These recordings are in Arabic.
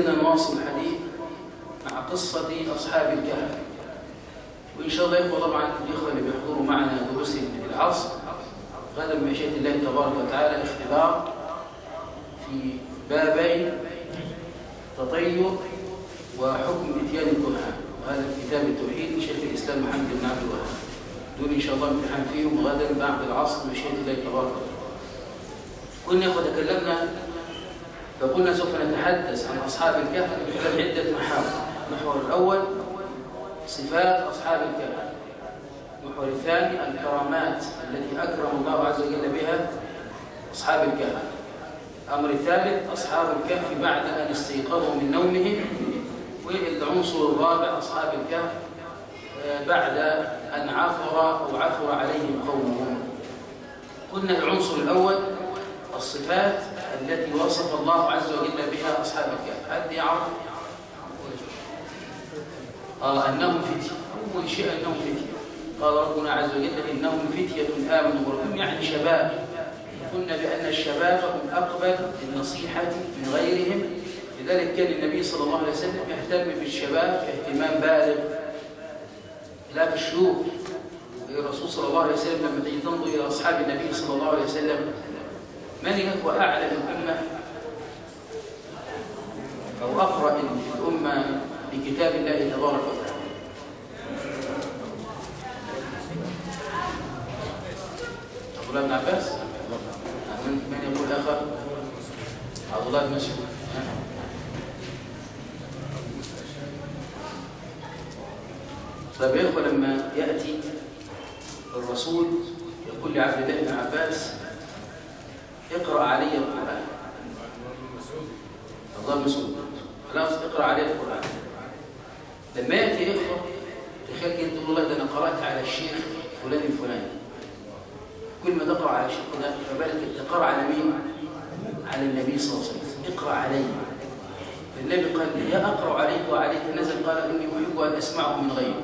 زلنا نواصل الحديث مع قصة أصحاب الكهف وإن شاء الله يقوى طبعا الإخوة اللي بيحضروا معنا دروس العصر غدا بمشيئة الله تبارك وتعالى اختبار في بابي تطير وحكم إتيان الكهان وهذا كتاب التوحيد لشيخ الإسلام محمد بن عبد الوهاب. دول إن شاء الله امتحان فيهم غدا بعد العصر بمشيئة الله تبارك وتعالى. كنا تكلمنا فقلنا سوف نتحدث عن أصحاب الكهف من عدة محاور. المحور الأول صفات أصحاب الكهف. المحور الثاني الكرامات التي أكرم الله عز وجل بها أصحاب الكهف. الأمر الثالث أصحاب الكهف بعد أن استيقظوا من نومهم والعنصر الرابع أصحاب الكهف بعد أن عثر أو عثر عليهم قومهم. قلنا العنصر الأول الصفات التي وصف الله عز وجل بها أصحاب الكهف. حد يعرف آه أنهم فتية. أول شيء أنهم فتية. قال ربنا عز وجل إنهم فتية آمنوا بربهم. يعني شباب. قلنا بأن الشباب هم أقبل للنصيحة من غيرهم. لذلك كان النبي صلى الله عليه وسلم يهتم بالشباب اهتمام بالغ. خلاف الشيوخ الرسول صلى الله عليه وسلم لما تجي تنظر إلى أصحاب النبي صلى الله عليه وسلم من هو أعلم الأمة؟ أو أقرأ الأمة بكتاب الله تبارك وتعالى. عبد الله بن عباس. من, يقول آخر؟ عبد الله بن مسعود. طيب يا لما يأتي الرسول يقول لعبد الله بن عباس اقرأ علي القرآن. الله مسعود خلاص اقرأ علي القرآن. لما يأتي إخوة تخيل كده تقول والله ده أنا قرأت على الشيخ فلان الفلاني. كل ما تقرأ على الشيخ ده فبالك تقرأ على مين؟ على النبي صلى الله عليه وسلم. اقرأ علي. النبي قال يا أقرأ عليك وعليك نزل قال إني أحب أن أسمعه من غيري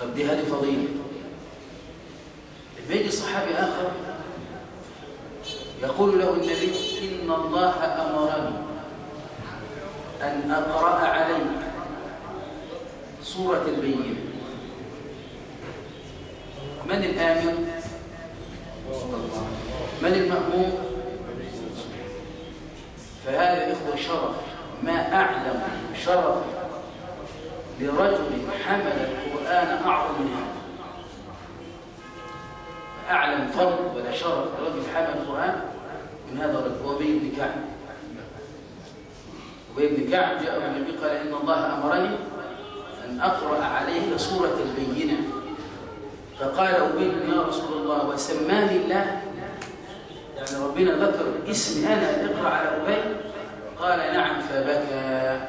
طب دي هذه فضيلة. لما يجي صحابي آخر يقول له النبي إن الله أمرني أن أقرأ عليك سورة البينة من الآمر؟ من المأمور؟ فهذا إخوة شرف ما أعلم شرف لرجل حمل القرآن أعظم من هذا أعلم فضل ولا شرف لرجل حمل القرآن. من هذا الرجل هو أبي بن كعب. أبي بن كعب جاء النبي قال إن الله أمرني أن أقرأ عليه سورة البينة. فقال أبي يا رسول الله وسماني الله. يعني ربنا ذكر اسمي أنا اقرأ على أبي. قال نعم فبكى.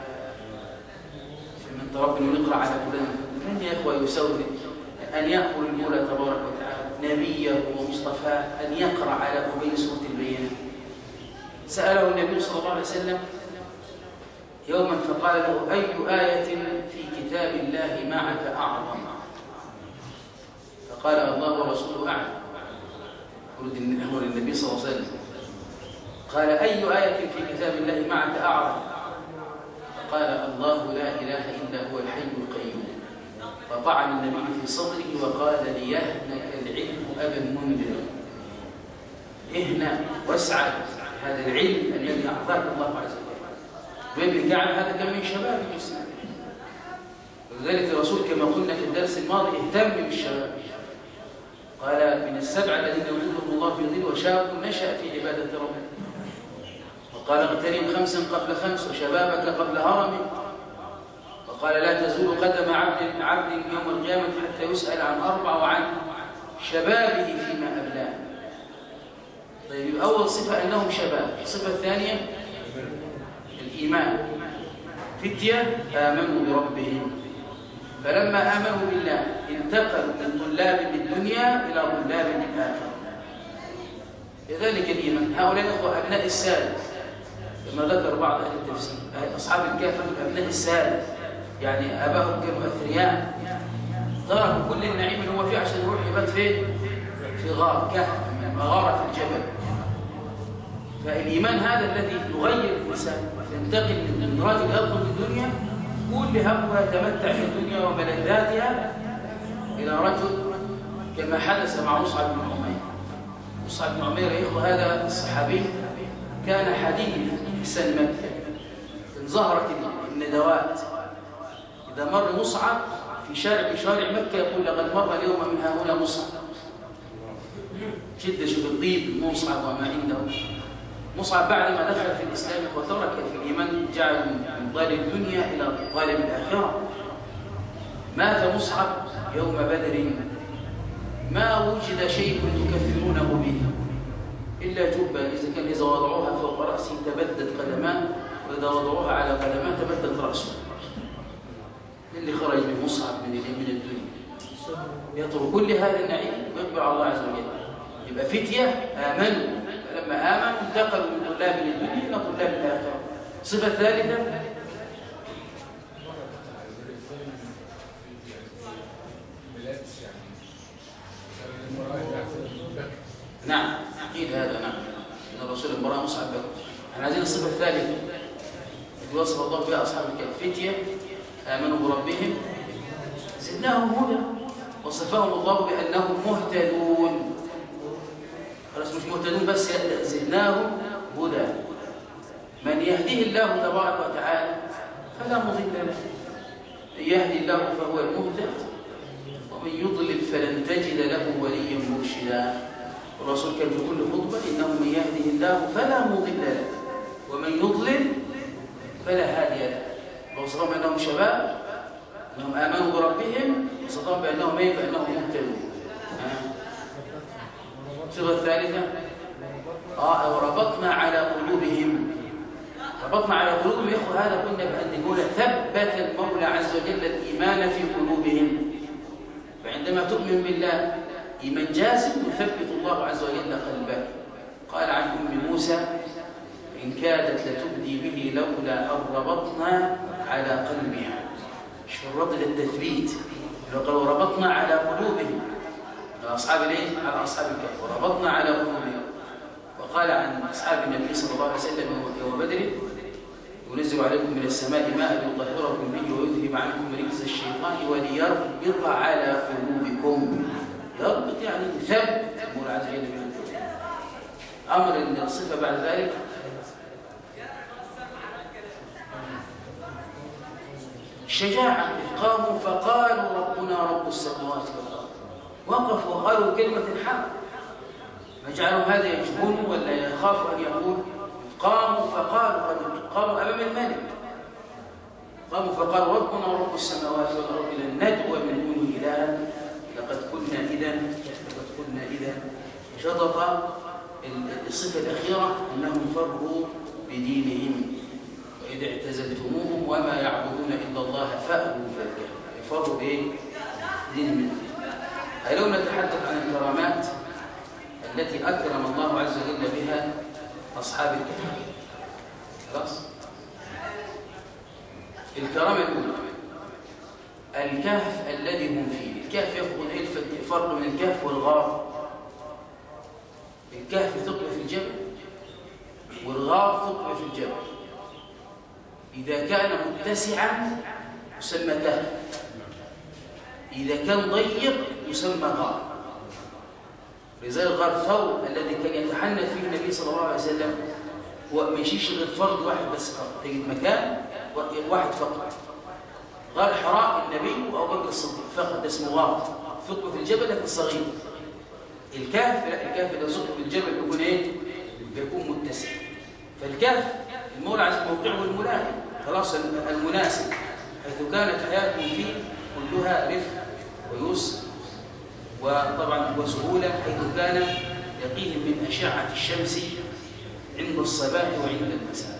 من ربنا نقرأ على فلان. من يا إخوة يسوي أن يأمر المولى تبارك وتعالى؟ نبيه ومصطفاه أن يقرأ على أبي سورة البينة سأله النبي صلى الله عليه وسلم يوما فقال له أي آية في كتاب الله معك أعظم؟ فقال الله ورسوله أعلم. ورد النبي صلى الله عليه وسلم. قال أي آية في كتاب الله معك أعظم؟ فقال الله لا إله إلا هو الحي القيوم. فطعن النبي في صدره وقال العلم أبا المنذر. اهنى واسعد هذا العلم الذي أعطاك الله عز وجل. وابن كعب هذا كان من شباب المسلمين. ولذلك الرسول كما قلنا في الدرس الماضي اهتم بالشباب. قال من السبع الذين يظلهم الله في ظل وشاب نشأ في عبادة ربه وقال اغتنم خمسا قبل خمس وشبابك قبل هرم. وقال لا تزول قدم عبد عبد يوم القيامة حتى يسأل عن أربع وعن شبابه فيما أبلاه. طيب أول صفة أنهم شباب. الصفة الثانية الإيمان. فتية آمنوا بربهم. فلما آمنوا بالله انتقلوا من طلاب الدنيا إلى طلاب الآخرة. لذلك الإيمان. هؤلاء أخوة أبناء السادة كما ذكر بعض أهل التفسير أصحاب الكهف أبناء السادة يعني أباهم كانوا أثرياء. تركوا كل النعيم اللي هو فيه عشان يروح يبات فين؟ في غار كهف مغارة في الجبل. فالإيمان هذا الذي يغير الإنسان ينتقل من رجل يطلب الدنيا كل همه يتمتع في الدنيا وملذاتها إلى رجل كما حدث مع مصعب بن عمير. مصعب بن عمير يا إخوة هذا الصحابي كان حديث في سن مكة ظهرت الندوات. إذا مر مصعب في شارع في شارع مكة يقول لقد مر اليوم من هنا مصعب. شدة شوف الطيب مصعب وما عنده. مصعب بعد ما دخل في الإسلام وترك في الإيمان جعل من طالب الدنيا إلى طالب الآخرة. مات مصعب يوم بدر. ما وجد شيء يكفرونه به إلا جبة. إذا كان إذا وضعوها فوق رأسه تبدد قدماه وإذا وضعوها على قدماه تبدد رأسه. اللي خرج من مصعب من من الدنيا. يترك كل هذا النعيم ويتبع الله عز وجل. يبقى فتية آمنوا. فلما آمنوا انتقلوا من طلاب الدنيا إلى طلاب الآخرة. صفة ثالثة. نعم أكيد هذا نعم. إن الرسول المرأة مصعب بكر إحنا عايزين الصفة الثالثة. التي وصف الله بها أصحاب الكهف فتية آمنوا بربهم. زدناهم هدى. وصفهم الله بأنهم مهتدون. خلاص مش مهتدون بس زدناهم هدى. من يهديه الله تبارك وتعالى فلا مضل له. من يهدي الله فهو المهتد. ومن يضلل فلن تجد له وليا مرشدا. الرسول كان في كل خطبة إنه من يهده الله فلا مضل له. ومن يضلل فلا هادي له. وصفهم بأنهم شباب أنهم آمنوا بربهم وصفهم بأنهم إيه؟ بأنهم مهتدون. الصيغة الثالثة آه وربطنا على قلوبهم. ربطنا على قلوبهم. يا إخوة هذا قلنا بأن نقول ثبت المولى عز وجل الإيمان في قلوبهم. فعندما تؤمن بالله إيمان جازم يثبت الله عز وجل قلبك قال عن أم موسى إن كادت لتبدي به لولا أن ربطنا على قلبها. الربط للتثبيت. قالوا ربطنا على قلوبهم. أصحاب الايه؟ على أصحاب الكهف. وربطنا على قلوبهم. وقال عن أصحاب النبي صلى الله عليه وسلم يوم بدر ينزل عليكم من السماء ماء يطهركم به ويذهب عنكم رجز الشيطان وليربط على قلوبكم. يربط يعني ثبت المولى عز وجل أمر أن الصفة بعد ذلك الشجاعة قاموا فقالوا ربنا رب السماوات والأرض. وقفوا وقالوا كلمة الحق. فجعلوا هذا يجبون ولا يخاف أن يقول. قاموا فقالوا قاموا أمام الملك. قاموا فقالوا ربنا رب السماوات والأرض لن ندعو من دونه إلها لقد كنا إذا لقد كنا إذا شطط الصفة الأخيرة أنهم فروا بدينهم. وإذا اعتزلتموهم وما يعبدون إلا الله فأبوا فالكهف فروا بإيه؟ دينهم اليوم نتحدث عن الكرامات التي أكرم الله عز وجل بها أصحاب الكهف خلاص؟ الكرامة الأولى. الكهف الذي هم فيه. الكهف يفقد إيه الفرق من الكهف والغار؟ الكهف ثقب في الجبل والغار ثقب في الجبل. إذا كان متسعا يسمى كهف إذا كان ضيق يسمى غار. لذلك غار ثور الذي كان يتحنث فيه النبي صلى الله عليه وسلم هو ما يشيش غير فرد واحد بس فقط. تجد مكان واحد فقط. غار حراء النبي وابو بكر الصديق فقط اسمه غار. ثقب في الجبل لكن صغير. الكهف لا الكهف اذا ثقب في الجبل بيكون إيه؟ بيكون متسع. فالكهف المولى موقعه الملائم. خلاص المناسب حيث كانت حياتهم فيه كلها رفق ويسر. وطبعا وسهولة حيث كان يقيهم من أشعة الشمس عند الصباح وعند المساء.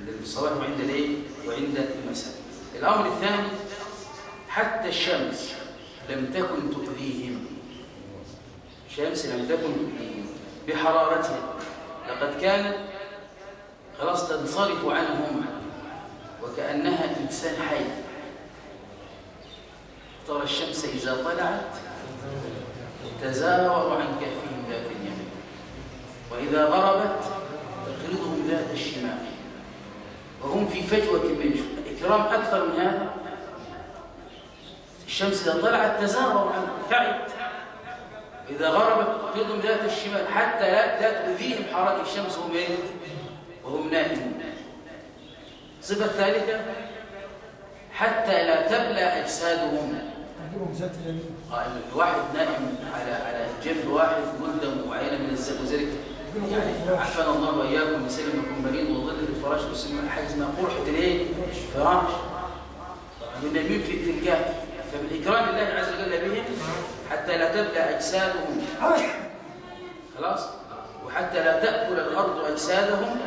عند الصباح وعند الإيه؟ وعند المساء. الأمر الثاني حتى الشمس لم تكن تؤذيهم. الشمس لم تكن تؤذيهم. بحرارتها. لقد كانت خلاص تنصرف عنهم وكأنها إنسان حي. ترى الشمس إذا طلعت تزاور عن كهفهم ذات اليمين وإذا غربت تقرضهم ذات الشمال. وهم في فجوة منه إكرام أكثر من هذا؟ الشمس إذا طلعت تزاور عن تعب. إذا غربت تقرضهم ذات الشمال حتى لا تؤذيهم حركة الشمس وهم؟ وهم نائمون صفة ثالثة حتى لا تبلى أجسادهم. آه الواحد نائم على على جنب واحد مدة معينة من الزمن وذلك يعني عافانا الله وإياكم بسلم يكون مريض وظل الفراش وسلم حاجة اسمها قرحه الايه؟ فراش. نايمين في في الكهف فمن اكرام الله عز وجل بهم حتى لا تبلى أجسادهم. خلاص؟ وحتى لا تأكل الأرض أجسادهم.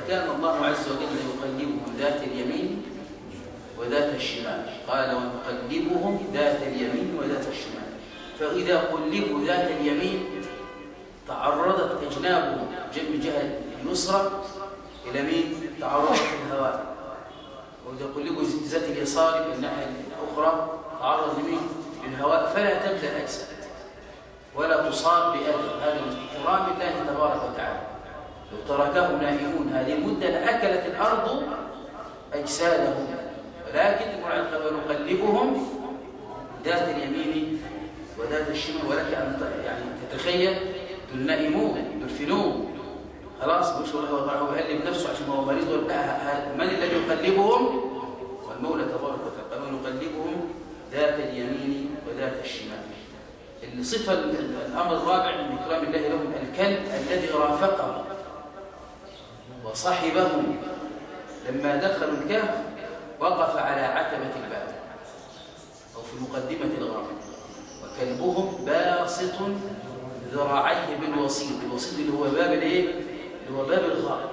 فكان الله عز وجل يقلبهم ذات اليمين وذات الشمال. قال ونقلبهم ذات اليمين وذات الشمال. فإذا قلبوا ذات اليمين تعرضت أجنابهم جنب جهة اليسرى إلى مين؟ تعرضت الهواء وإذا قلبوا ذات اليسار من الناحية الأخرى تعرض لمين؟ للهواء. فلا تبدأ الأجساد ولا تصاب بأذى هذا من إكرام الله تبارك وتعالى. لو تركهم نائمون. هذه المدة لأكلت الأرض أجسادهم. ولكن ونقلبهم ذات اليمين وذات الشمال. ولك أن يعني تتخيل. دول نائمون دول في نوم خلاص مش هو بيقلب نفسه عشان هو مريض. ولا من الذي يقلبهم؟ والمولى تبارك وتعالى. ونقلبهم ذات اليمين وذات الشمال. الصفة الأمر الرابع من إكرام الله لهم الكلب الذي رافقهم وصحبهم لما دخلوا الكهف وقف على عتبة الباب أو في مقدمة الغار وكلبهم باسط ذراعيه بالوسيط. الوسيط اللي هو باب الإيه؟ اللي هو باب الغار.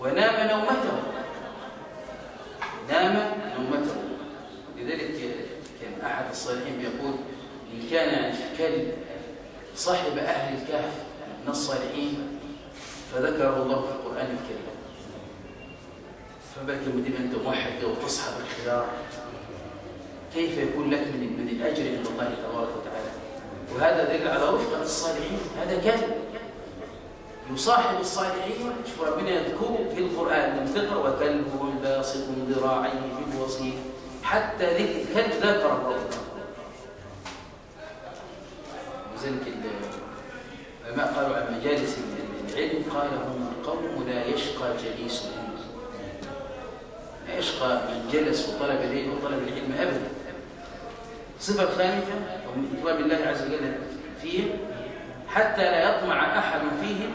ونام نومته. نام نومته. لذلك كان أحد الصالحين يقول إن كان كلب صاحب أهل الكهف من الصالحين فذكره الله في القرآن الكريم. فبالك لما أنت موحد وتصحى بالخيار كيف يكون لك من من الأجر عند الله تبارك وتعالى؟ وهذا دليل على رفقة الصالحين. هذا كان يصاحب الصالحين. شوف ربنا يذكره في القرآن لم تقرأ وكلبه الباسط ذراعيه بالوصيل حتى ذكر الكلب ذكر الله وذلك العلماء قالوا عن مجالس العلم قال هم القوم لا يشقى جليسهم لا يشقى من جلس وطلب العلم وطلب العلم أبدا. الصفه الخامسه ومن اكرام الله عز وجل فيهم حتى لا يطمع أحد فيهم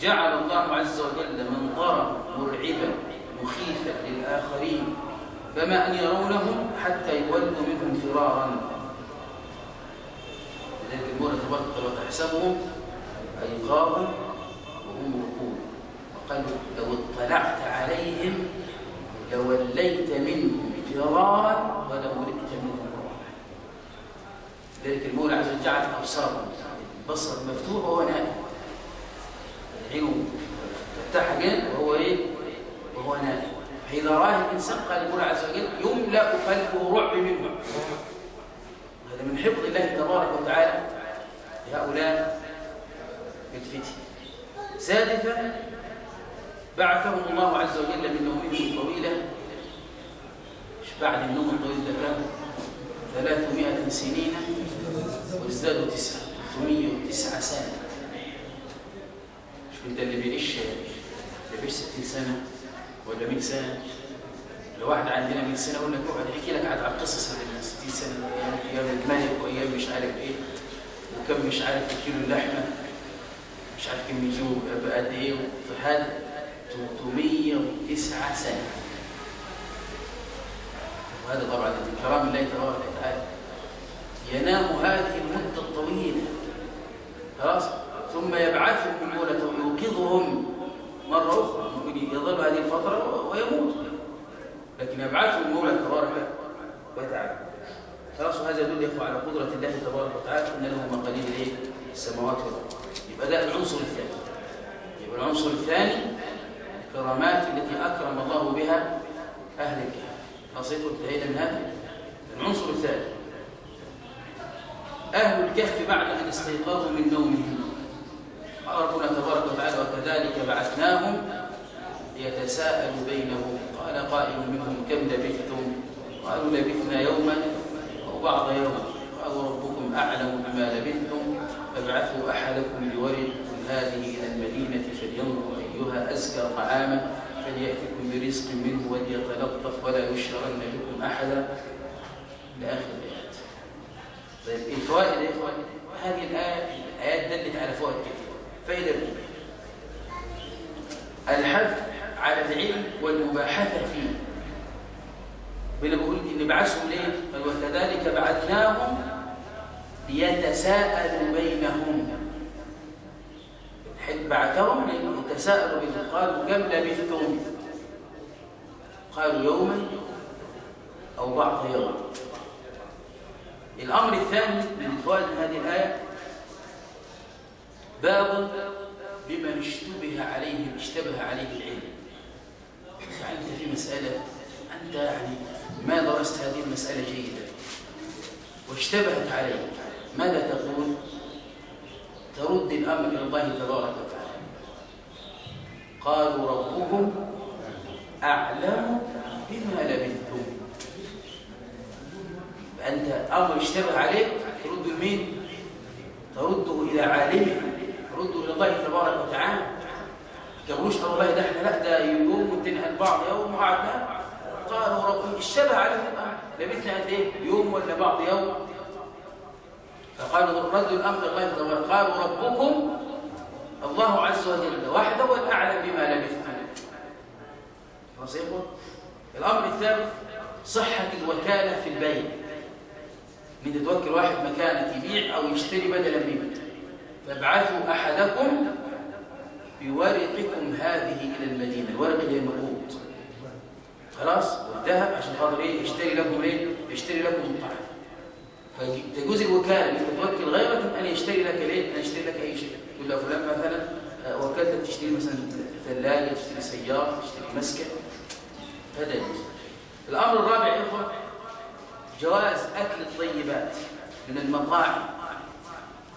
جعل الله عز وجل منظرا مرعبا مخيفا للآخرين فما أن يرونهم حتى يولوا منهم فرارا. لذلك المولى تبارك وتعالى تحسبهم ايقاظا وهم ركوب وقالوا لو اطلعت عليهم لوليت منهم فرارا ولملئت منهم رعبا. ذلك المولى عز وجل جعل ابصارهم البصر مفتوح وهو نائم عينه فتح جن وهو إيه؟ وهو نائم فإذا راه الإنسان قال المولى عز وجل يملأ قلبه رعب منه. هذا من حفظ الله تبارك وتعالى. لهؤلاء الفتن سادسا بعثهم الله عز وجل من نومهم الطويلة بعد النوم الطويل ده كان 300 سنين وازدادوا 309 سنة. شوف انت اللي بيعيش اللي بيعيش 60 سنة ولا 100 سنة. لو واحد عندنا 100 سنة يقول لك اقعد يحكي لك على القصص اللي 60 سنة أيام الملك وأيام مش عارف إيه وكم مش عارف كيلو اللحمة. مش عارف كم يجيبوا بقد إيه فهذا 309 سنة. وهذا طبعا من كرام الله تبارك وتعالى ينام هذه المدة الطويلة. خلاص؟ ثم يبعثهم المولى ويوقظهم مرة أخرى. ممكن يظل هذه الفترة ويموت. لكن يبعثهم المولى تبارك وتعالى. خلاص؟ وهذا يدل يا على قدرة الله تبارك وتعالى أن له مقاليد السماوات والأرض. يبقى ده العنصر الثاني. يبقى العنصر الثاني الكرامات التي أكرم الله بها أهل الكهف. خلاص انتهينا من هذا. العنصر الثالث. أهل الكهف بعد أن استيقظوا من نومهم. ربنا تبارك وتعالى وكذلك بعثناهم يتساءل بينهم. قال قائل منهم كم لبثتم؟ قالوا لبثنا يوما أو بعض يوم قالوا ربكم أعلم بما لبثتم. فابعثوا أحدكم بورقكم هذه إلى المدينة فلينظر أيها أزكى طعاما فليأتكم برزق منه وليتلطف ولا يشعرن بكم أحدا إلى آخر الآيات. طيب الفوائد يا إخوان هذه الآية الآيات دلت على فوائد كثيرة. فائدة الحث على العلم والمباحثة فيه. بنا بقول إن بعثهم ليه؟ قال وكذلك بعثناهم ليتساءلوا بينهم. حين بعثهم ليتساءلوا بينهم. قالوا كم لبثتم؟ قالوا يوما أو بعض يوم. الأمر الثاني من فوائد هذه الآية باب بمن اشتبه عليه اشتبه عليه العلم. يعني أنت في مسألة؟ أنت يعني ما درست هذه المسألة جيدا. واشتبهت عليك ماذا تقول؟ ترد الأمر إلى الله تبارك وتعالى. قالوا ربكم أعلم بما لبثتم. أنت أمر اشتبه عليك؟ ترد لمين ترده إلى عالمه. ترده إلى الله تبارك وتعالى. يقولوش والله ده إحنا لا ده يوم وتنهى البعض يوم وقعدنا قالوا رب اشتبه عليهم. لبثنا قد إيه؟ يوم ولا بعض يوم؟ فقالوا ردوا الامر الله تبارك قالوا ربكم الله عز وجل وحده والاعلم بما لبثتم نصيبه الأمر الثالث صحة الوكالة في البيع. من توكل واحد مكانة يبيع أو يشتري بدلا منه فابعثوا أحدكم بورقكم هذه إلى المدينة. الورق هي النقود خلاص؟ والذهب عشان خاطر إيه؟ يشتري لكم إيه؟ يشتري لكم الطعام فتجوز الوكاله انك توكل غيرك أن يشتري لك ليه؟ ان يشتري لك أي شيء. يقول له فلان مثلا وكلتك تشتري مثلا ثلاجه تشتري سيارة تشتري مسكن. هذا يجوز. الأمر الرابع يا إخوة جواز أكل الطيبات من المطاعم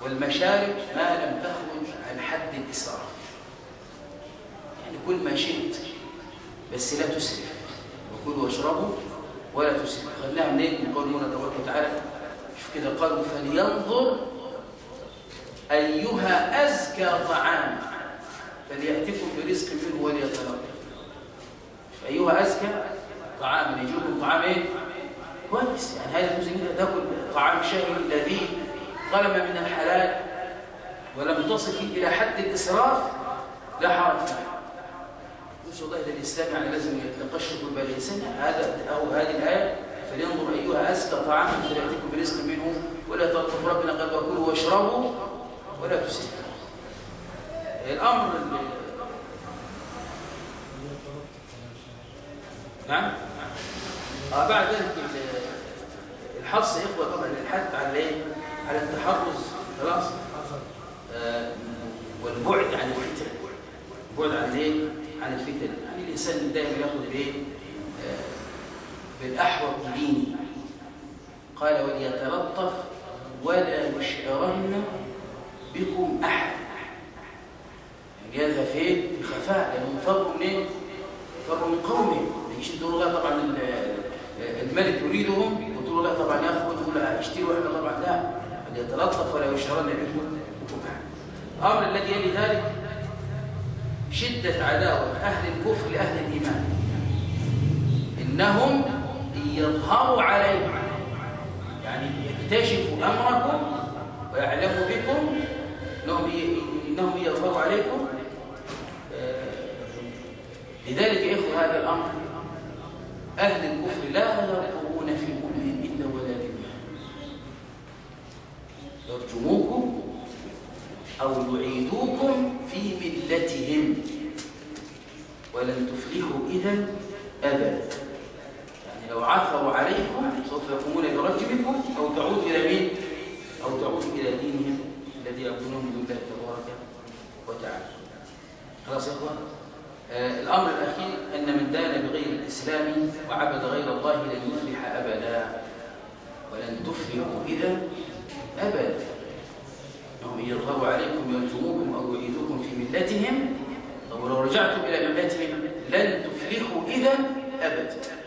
والمشارب ما لم تخرج عن حد الإسراف. يعني كل ما شئت بس لا تسرف وكلوا واشربوا ولا تسرفوا خلناها منين من قول المولى تبارك وتعالى. شوف كده قالوا فلينظر أيها أزكى طعام فلياتكم برزق منه وليتلطف أيها أزكى طعام يجي لكم طعام إيه؟ كويس. يعني هذا ان تأكل طعام شهي لذيذ طالما من الحلال ولم تصل إلى حد الإسراف لا حرج. فيه والله ده الإسلام يعني لازم يتقشف بالإنسان. هذا أو هذه الآية فلينظر أيها أزكى طعام فليأتيكم برزق منه ولا تلطف ربنا قال وكلوا واشربوا ولا تسرفوا الأمر نعم؟ آه بعد ذلك الحص إخوة طبعا الحث على إيه؟ على التحرز خلاص؟ آه والبعد عن الفتن. البعد عن إيه؟ عن الفتن. يعني الإنسان دائما يأخذ آه بالأحوط ديني. قال وليتلطف ولا يشعرن بكم يعني هذا فين في خفاء لانهم فروا منين فروا من قومهم. يجيش تقول الله طبعا الملك يريدهم وتقول الله طبعا ياخذ ولا اشتروا إحنا طبعا لا يتلطف ولا يشعرن بكم الأمر الذي يلي ذلك شدة عداوة أهل الكفر لأهل الإيمان. إنهم يظهروا عليكم. يعني يكتشفوا أمركم ويعلموا بكم إنهم إنهم يظهروا عليكم. لذلك يا إخوة هذا الأمر. أهل الكفر لا يرقبون في مؤمن إلا ولا ذمه يرجموكم أو يعيدوكم في ملتهم. ولن تفلحوا أبدا. يعني لو عثروا عليكم سوف يقومون برجمكم أو تعودوا إلى مين؟ أو تعودوا إلى دينهم الذي يقولون من الله تبارك وتعالى. خلاص يا إخوان؟ آه الأمر الأخير أن من دان بغير الإسلام وعبد غير الله لن يفلح أبدا ولن تفلحوا إذا أبدا. انهم يظهروا عليكم يرجموكم أو يعيدوكم في ملتهم. ولو رجعتم إلى ملتهم لن تفلحوا إذا أبدا. لا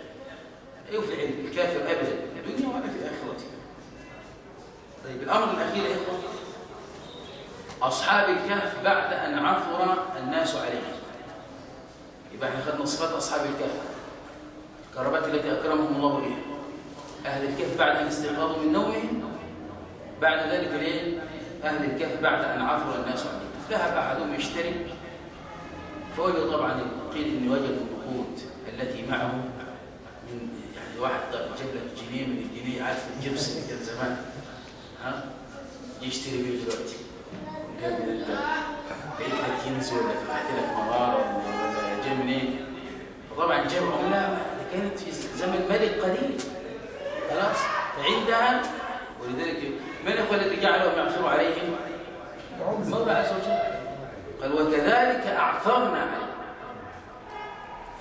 يفلح الكافر ابدا. في الدنيا ولا في اخرته طيب الأمر الأخير يا اخوان أصحاب الكهف بعد أن عثر الناس عليهم يبقى إحنا خدنا صفات أصحاب الكهف. الكرامات التي اكرمهم الله بها أهل الكهف بعد أن استيقظوا من نومهم بعد ذلك ليه؟ أهل الكهف بعد أن عثر الناس عليهم ذهب أحدهم يشتري فوجد طبعا قيل ان وجد النقود التي معه واحد جاب لك جنيه من الجنيه عارف الجبس اللي كان زمان. ها؟ يشتري بيه دلوقتي. جاب من لقيت لك كنز ولا فتحت لك مراره ولا جاب منين؟ فطبعا جاب عمله كانت في زمن ملك قديم. خلاص؟ فعندها ولذلك من هو الذي جعلهم يعثروا عليهم؟ المولى عز وجل. قال وكذلك أعثرنا عليهم.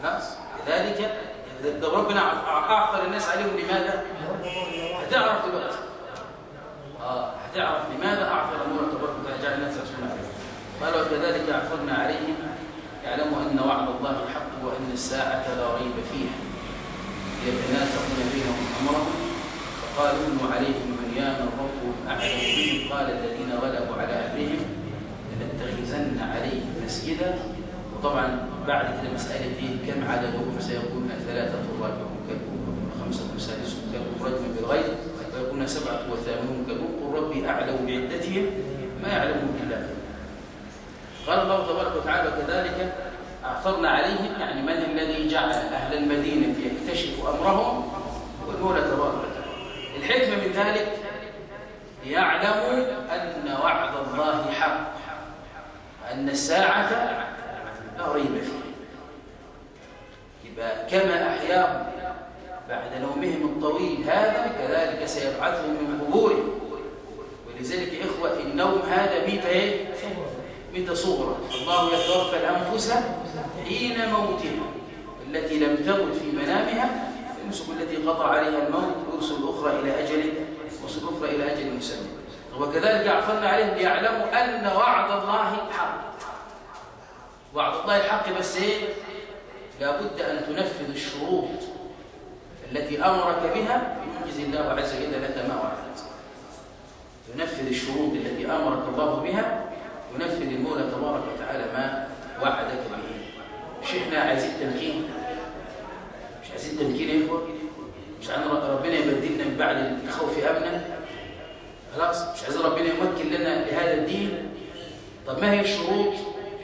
خلاص؟ كذلك ده ربنا اعثر الناس عليهم لماذا؟ هتعرف دلوقتي. آه هتعرف لماذا اعثر الله تبارك وتعالى جعل الناس يعثرون عليهم قال وكذلك اعثرنا عليهم. يعلموا أن وعد الله حق وأن الساعة لا ريب فيها. يتنازعون بينهم أمرهم. فقالوا ابنوا عليهم بنيانا ربهم اعلم بهم. قال الذين غلبوا على امرهم لنتخذن عليهم مسجدا. وطبعا بعد إيه كم عددهم سيكون ثلاثة رابعهم كلبهم خمسة سادسهم كلبهم رجما بالغيب ويكون سبعة وثامنهم كلبهم قل ربي اعلم بعدتهم ما يعلمهم إلا هو قال الله تبارك وتعالى وكذلك أعثرنا عليهم يعني من الذي جعل أهل المدينة يكتشف أمرهم؟ والمولى تبارك وتعالى. الحكمة من ذلك ليعلموا أن وعد الله حق وأن الساعة لا ريب فيها يبقى كما أحياهم بعد نومهم الطويل هذا كذلك سيبعثهم من قبورهم ولذلك يا إخوة النوم هذا ميت إيه؟ ميت صغرى الله يتوفى الأنفس حين موتها. التي لم تمت في منامها يمسك التي قطع عليها الموت ويرسل الأخرى إلى أجل ويرسل الأخرى إلى أجل مسمى. وكذلك عفرنا عليهم ليعلموا أن وعد الله حق. وعد الله حق بس إيه؟ لابد أن تنفذ الشروط التي أمرك بها ينجز الله عز وجل لك ما وعدت. تنفذ الشروط التي أمرك الله بها ينفذ المولى تبارك وتعالى ما وعدك به. مش إحنا عايزين تمكين؟ مش عايزين تمكين يا إخوة؟ مش عايزين ربنا يبدلنا من بعد الخوف أمنا؟ خلاص؟ مش عايزين ربنا يمكن لنا لهذا الدين؟ طب ما هي الشروط؟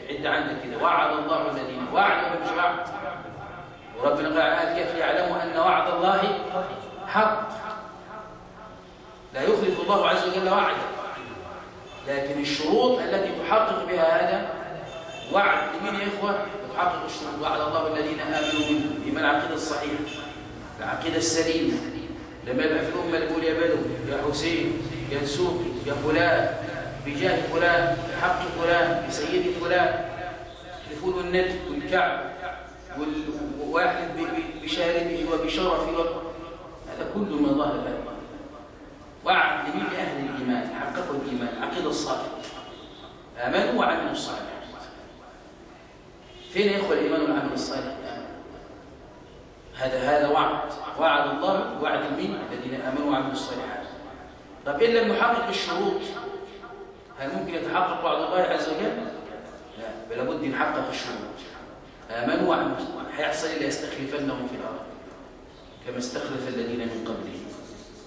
عد عندك كده. وعد الله الذين وعد ولا مش وعد وربنا قال عن كيف يعلموا أن وعد الله حق. لا يخلف الله عز وجل وعده. لكن الشروط التي تحقق بها هذا وعد لمن يا إخوة؟ تحقق الشروط. وعد الله الذين آمنوا منه بما العقيدة الصحيحة. العقيدة السليمة. لما يبقى في الأمة يا بدو يا حسين يا نسوقي يا فلان. بجاه فلان بحق فلان بسيد فلان يحلفون النجم والكعب ويحلف بشاربه وبشرفه هذا كل ما ظهر له. وعد لمن أهل الإيمان حققوا الإيمان العقيدة الصالحة آمنوا وعملوا الصالحات. فين يا إخوة الإيمان والعمل الصالح هذا هذا وعد. وعد الله وعد المين الذين آمنوا وعملوا الصالحات. طب إن لم نحقق الشروط هل ممكن يتحقق وعد الله عز وجل؟ لا بل لابد نحقق الشروط آمنوا وعملوا هيحصل إلا يستخلفنهم في الأرض كما استخلف الذين من قبلهم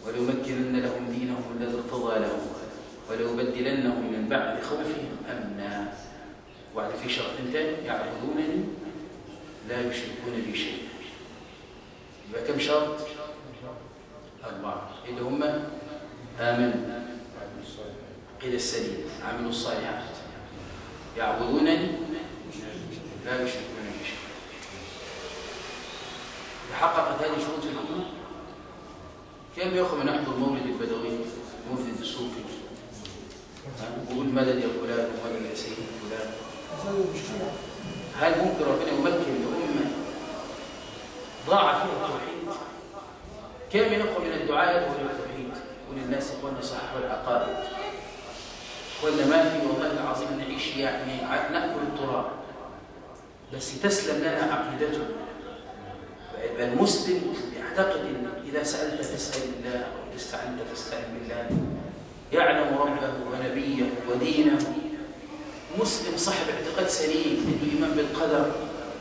وليمكنن لهم دينهم الذي ارتضى لهم وليبدلنهم من بعد خوفهم. امنا وعد في شرط ثاني يعبدونني لا يشركون بي شيئا. يبقى كم شرط؟ أربعة. اللي هم آمنوا. قيل السليم. عملوا الصالحات. يعبدونني. لا يشركون بي شيئا. تحققت هذه شروط الأمة كم يا أخو من يحضر مولد البدوي؟ مولد الدسوقي ويقول مدد يا فلان ومدد يا سيدي فلان؟ هل ممكن ربنا يمكن لأمة ضاع فيها التوحيد؟ كم أخو من الدعاء يدعو إلى التوحيد وللناس إخواننا صححوا العقائد. ولا ما في والله العظيم نعيش يعني نأكل التراب. بس تسلم لنا عقيدته. المسلم يعتقد إن إذا سألت تسال الله واذا استعنت تستعن بالله. يعلم ربه ونبيه ودينه. مسلم صاحب اعتقاد سليم عنده إيمان بالقدر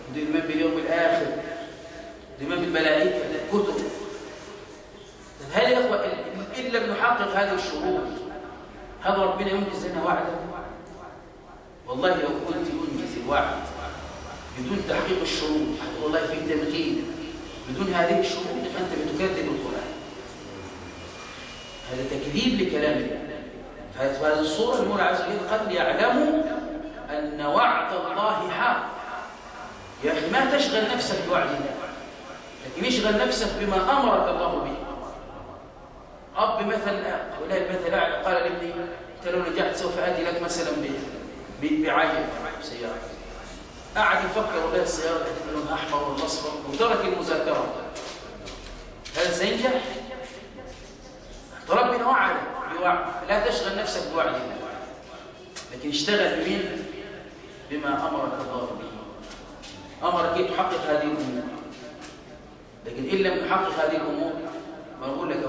عنده إيمان باليوم الآخر عنده إيمان بالملائكة الكتب هل يا إخوة إن لم نحقق هذه الشروط هذا ربنا ينجز لنا وعدا والله لو كنت ينجز الوعد بدون تحقيق الشروط والله في تمكين. بدون هذه الشروط فانت بتكذب القرآن. هذا تكذيب لكلام الله ففي هذه الصورة المولى عز وجل قد يعلموا أن وعد الله حق. يا أخي ما تشغل نفسك بوعد الله لكن اشغل نفسك بما أمرك الله به. أب مثلا ولا المثل قال لابني أنت لو نجحت سوف آتي لك مثلا بعجل سيارة. قعد يفكر والله السيارة هتبقى لونها أحمر ولا أصفر وترك المذاكرة. هل سينجح؟ ربنا وعد لا تشغل نفسك بوعد الله لكن اشتغل بمين؟ بما امرك الله به. امرك كيف تحقق هذه الأمور. لكن إن لم تحقق هذه الأمور ما أقول لك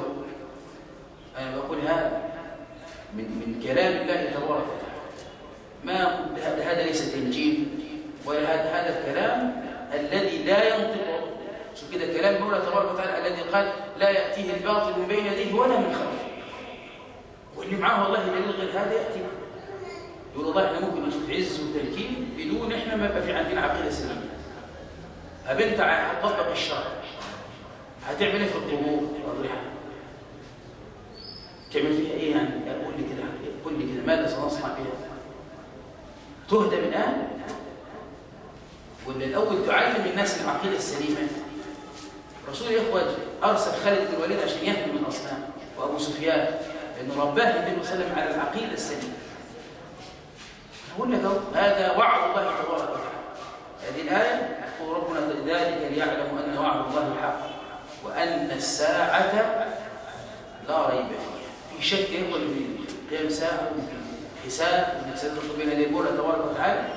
أنا بقول هذا من من كلام الله تبارك وتعالى. ما هذا ليس تنجيم ولا هذا هذا الكلام الذي لا ينطق شوف كده كلام المولى تبارك وتعالى الذي قال لا يأتيه الباطل من بين يديه ولا من خلفه. واللي معاه والله دليل غير هذا يأتي يقول والله إحنا ممكن نشوف عز وتمكين بدون إحنا ما يبقى في عندنا عقيدة سليمه اب انت هتطبق الشرع. هتعمل إيه في القبور؟ تعمل فيها إيه يعني قول لي كده قول لي كده ماذا سنصنع بها؟ تهدى من أهل ولا الأول تعلم الناس العقيدة السليمة. رسول يا اخوان أرسل خالد بن الوليد عشان يهدم الاصنام وأبو سفيان لأنه رباه النبي صلى الله عليه وسلم على العقيدة السليمة. أقول لك هذا وعد الله تبارك وتعالى. هذه الآية يقول ربنا ذلك ليعلموا أن وعد الله حق وأن الساعة لا ريب فيها. في شك يقول في قيام ساعة وفي حساب وفي سيدنا بين يدي المولى تبارك وتعالى.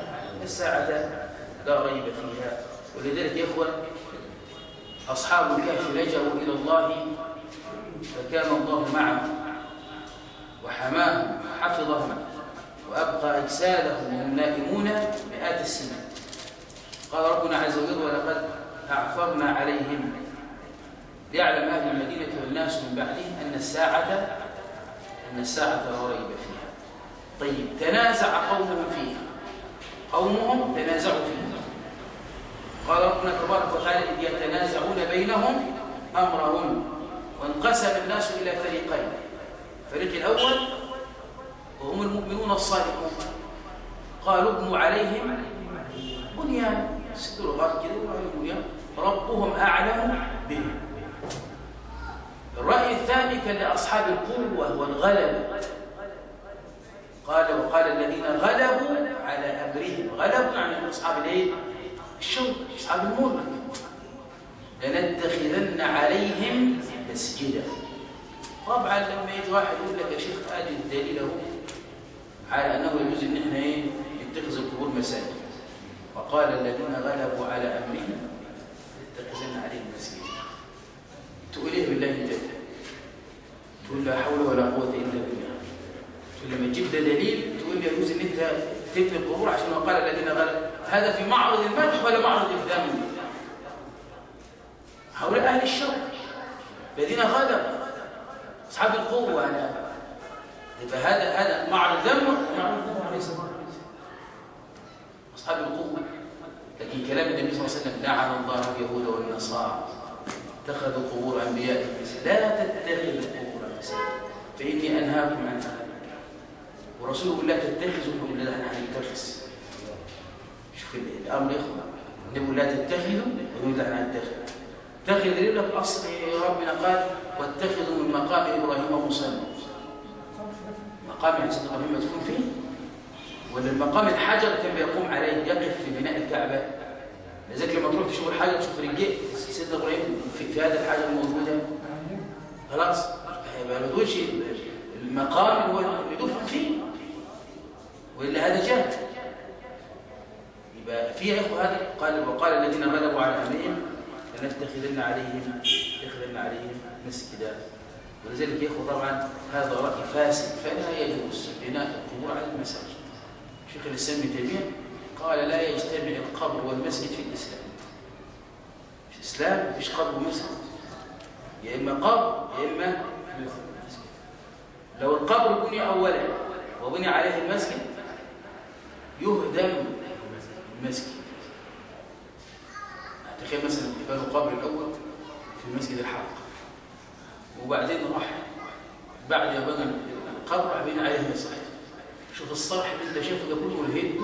الساعة لا ريب فيها. ولذلك يا إخوة أصحاب الكهف لجأوا إلى الله فكان الله معهم وحماهم وحفظهم وأبقى أجسادهم وهم نائمون مئات السنين. قال ربنا عز وجل ولقد أعثرنا عليهم. ليعلم أهل المدينة والناس من بعدهم أن الساعة أن الساعة لا ريب فيها. طيب تنازع قومهم فيها. قومهم تنازعوا فيها. قال ربنا تبارك وتعالى إذ يتنازعون بينهم أمرهم. وانقسم الناس إلى فريقين. الفريق الأول وهم المؤمنون الصالحون. قالوا ابنوا عليهم بنيان. سدوا الغرب كده وعليهم بنيان ربهم أعلم بهم. الرأي الثاني كان لأصحاب القوة والغلبة قال وقال الذين غلبوا على أمرهم. غلبوا عن أصحاب الايه؟ الشوك أصحاب الملك لنتخذن عليهم مسجدا. طبعا لما يجي واحد يقول لك يا شيخ أدي الدليل على أنه يجوز إن إحنا إيه؟ نتخذ القبور مساجد. وقال الذين غلبوا على أمرهم لنتخذن عليهم مسجدا. تقول إيه بالله أنت؟ تقول لا حول ولا قوة إلا بالله. تقول لما تجيب ده دليل تقول لي يجوز إن أنت تبني القبور عشان وقال الذين غلبوا هذا في معرض المدح ولا معرض الذم هؤلاء أهل الشر. الذين غلبوا أصحاب القوه أنا فهذا هذا معرض ذم معرض ذم ليس أصحاب القوه لكن كلام النبي صلى الله عليه وسلم لعن الله اليهود والنصارى. اتخذوا قبور انبيائهم لا تتخذوا القبور مساجد فإني أنهاكم عن ورسوله يقول لا تتخذوا لا إحنا هنتخذ شوف الأمر يا أخوان. النبي لا تتخذوا ويقول إحنا هنتخذ اتخذ لك اصل ربنا قال واتخذوا من مقام إبراهيم مصلى مقام يعني سيدنا إبراهيم مدفون فيه. ولا المقام الحجر كان بيقوم عليه يقف في بناء الكعبة. لذلك لما تروح تشوف الحجر تشوف رجال سيدنا إبراهيم في, في هذا الحجر الموجودة. خلاص. ما تقولش المقام هو اللي فيه. وإلا هذا جهل. يبقى في إخوة هذا قال وقال الذين غلبوا على أمرهم لنتخذن عليهم اتخذن عليهم مسجدا. ولذلك يا إخوة طبعا هذا رأي فاسد فلا يجوز بناء القبور على المساجد. شيخ الإسلام ابن تيمية قال لا يجتمع القبر والمسجد في الإسلام. في الإسلام مفيش قبر ومسجد. يا إما قبر يا إما لو القبر بني أولا وبني عليه المسجد يهدم المسجد. تخيل مثلا بنوا قبر الأول في المسجد الحق وبعدين راح بعد ما بنى القبر بني عليه المسجد. شوف الصرح اللي انت شايفه ده كله الهد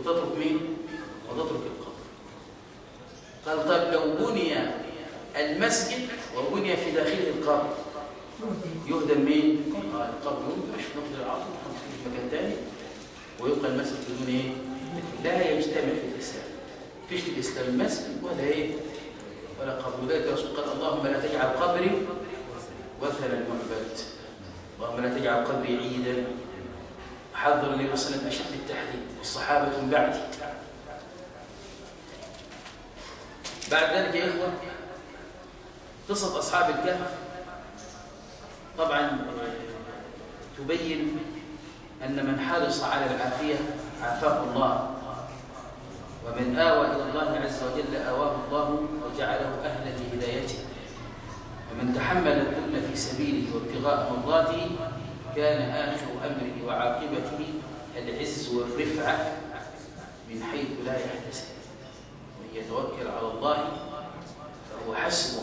وتترك مين؟ وتترك القبر. قال طيب لو بني المسجد وبني في داخله القبر يهدم مين؟ قال القبر. يهدم مش نقدر العصر في مكان ثاني ويبقى المسجد بدون إيه؟ لا يجتمع في الإسلام. فيش في الإسلام المسجد ولا إيه؟ ولا قبر. ذلك الرسول قال اللهم لا تجعل قبري وثنا معبد اللهم لا تجعل قبري عيدا. حذر النبي صلى الله عليه وسلم اشد التحذير والصحابة من بعدي بعد ذلك يا إخوة قصة أصحاب الكهف طبعا تبين أن من حرص على العافية عافاه الله ومن آوى إلى الله عز وجل آواه الله وجعله أهلا لهدايته. ومن تحمل الذل في سبيله وابتغاء مرضاته كان آخر أمره وعاقبته العز والرفعة من حيث لا يحتسب. ومن يتوكل على الله فهو حسبه.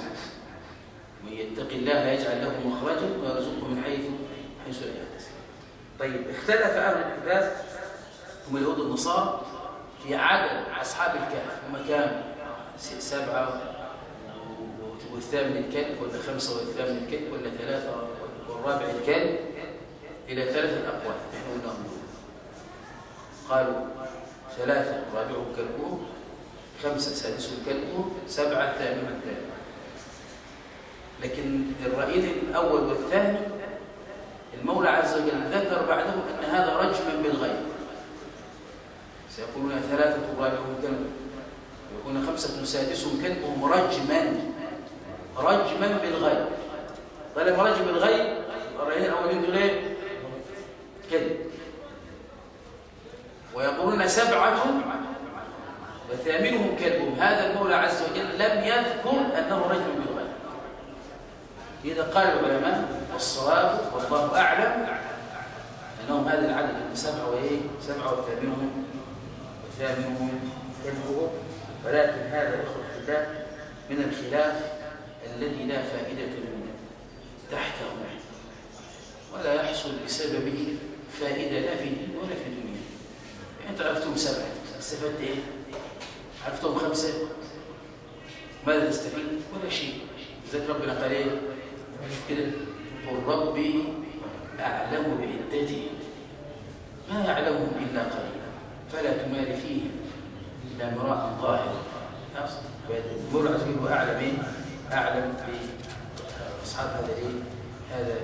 ومن يتق الله يجعل له مخرجا ويرزقه من حيث حيث لا يحتسب. طيب اختلف أهل الكتاب هم اليهود والنصارى في عدد أصحاب الكهف. هم كام؟ سبعة والثامن الكلب ولا خمسة والثامن الكلب ولا ثلاثة والرابع الكلب؟ إلى ثلاثة أقوال نحن قلناهم قالوا ثلاثة رابعهم كلبهم خمسة سادسهم كلبهم سبعة ثامنهم كلب لكن الرأيين الأول والثاني المولى عز وجل ذكر بعدهم أن هذا رجما بالغيب. سيقولون ثلاثة رابعهم كلب يكون خمسة سادسهم كلبهم رجما رجما بالغيب. طالما رجم بالغيب الرأيين الأولين دول إيه؟ كذب. ويقولون سبعة وثامنهم كلبهم هذا المولى عز وجل لم يذكر أنه رجم بالغيب. إذا قال العلماء والصواب والله أعلم أنهم هذا العدد سبعة وإيه؟ سبعة وثامنهم وثامنهم كلبهم ولكن هذا إخوة الكتاب من الخلاف الذي لا فائدة منه تحته ولا يحصل بسببه فائدة لا في دين ولا في دنيا يعني أنت عرفتم سبعة استفدت إيه؟ عرفتم خمسة ماذا تستفيد؟ ولا شيء ذلك ربنا قال إيه؟ كده قل ربي أعلم بعدتهم ما يعلمهم إلا قليلا فلا تماري فيهم إلا مراء ظاهر المولى عز وجل أعلم إيه؟ أعلم بأصحاب هذا؟ هذا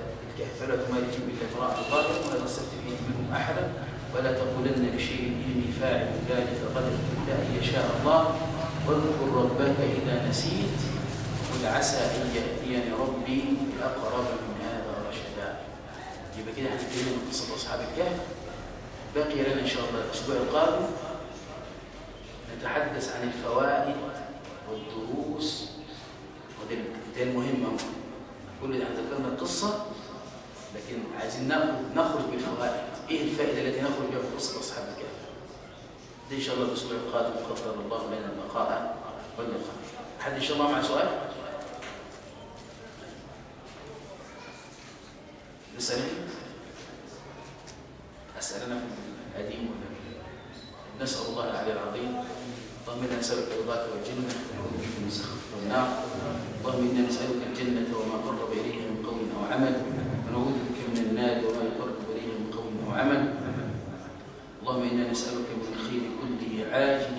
فلا فيهم إلا مراء ظاهر ولا تستفت فيه منهم أحدا ولا تقولن لشيء إني فاعل ذلك غدا إلا أن يشاء الله. واذكر ربك إذا نسيت قل عسى أن يأتيني ربي بأقرب من هذا رشدا. يبقى كده هنبتدي من قصة أصحاب الكهف. بقي لنا إن شاء الله الأسبوع القادم نتحدث عن الفوائد والدروس. ودي المهمة كل ده ذكرنا القصة. لكن عايزين نخرج بالفوائد إيه الفائدة التي نخرج بها من قصة أصحاب الكهف؟ دي إن شاء الله الأسبوع القادم قدر الله لنا البقاء واللقاء حد إن شاء الله مع سؤال؟ نسأل أسألنا في القديم ولا نسأل الله العلي العظيم. اللهم إنا نسألك رضاك والجنة ونعوذ بك من سخطك والنار. اللهم إنا نسألك الجنة وما قرب إليها من قول أو عمل. ونعوذ النار وما يقرب إليها من قول أو عمل اللهم إنا نسألك من الخير كله عاجله